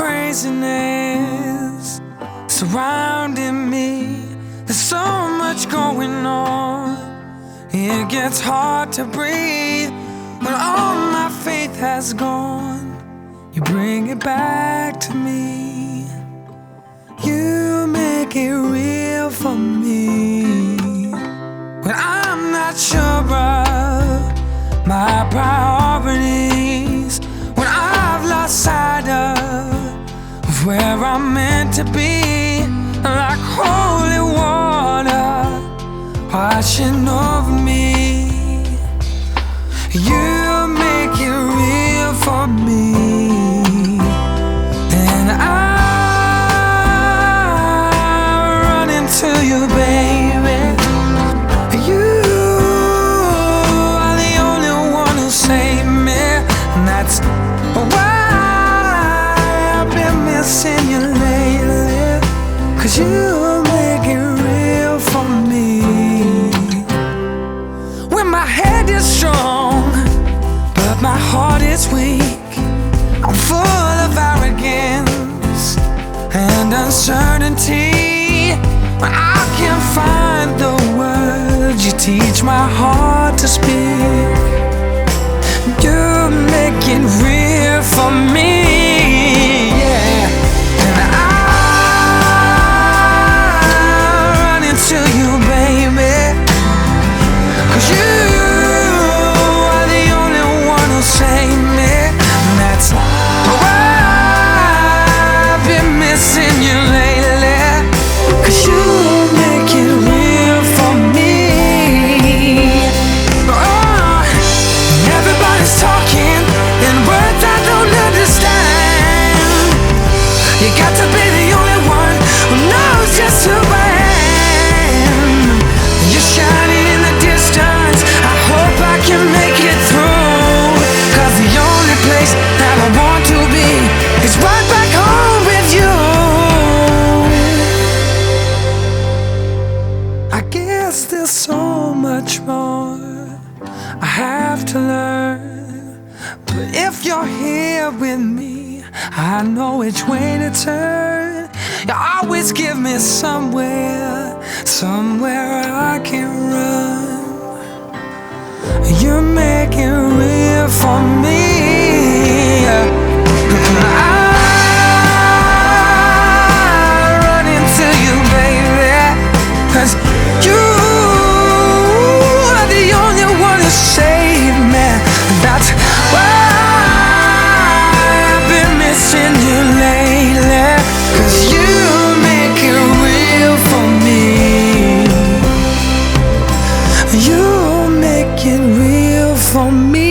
craziness surrounding me. There's so much going on. It gets hard to breathe when all my faith has gone. You bring it back to me. You make it real for me. When I'm not sure of my priorities, I'm meant to be, like holy water washing over me. You make it real for me. And I run into you, baby. You make it real for me. When my head is strong, but my heart is weak. I'm full of arrogance and uncertainty. I can't find the words, you teach my heart to speak. You make it real You got to be the only one who knows just who I am. You're shining in the distance. I hope I can make it through. Cause the only place that I want to be is right back home with you. I guess there's so much more I have to learn. But if you're here with me, I know which way to turn. You always give me somewhere, somewhere I can run. You make You make it real for me.